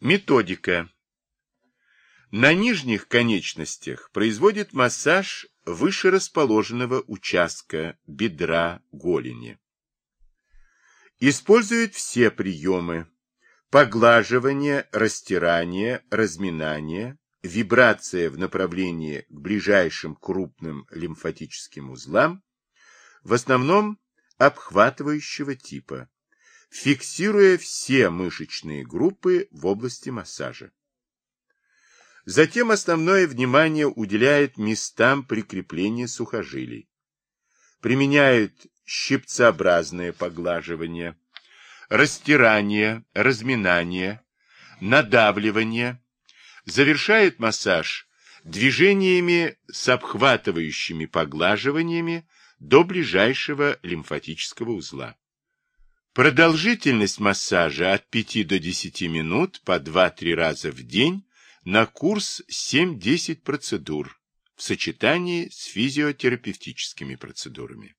Методика. На нижних конечностях производит массаж выше расположенного участка бедра голени. Использует все приемы поглаживание, растирание, разминание, вибрация в направлении к ближайшим крупным лимфатическим узлам, в основном обхватывающего типа, фиксируя все мышечные группы в области массажа. Затем основное внимание уделяет местам прикрепления сухожилий. Применяют щипцеобразное поглаживание, растирание, разминание, надавливание. Завершает массаж движениями с обхватывающими поглаживаниями до ближайшего лимфатического узла. Продолжительность массажа от 5 до 10 минут по 2-3 раза в день на курс 7-10 процедур в сочетании с физиотерапевтическими процедурами.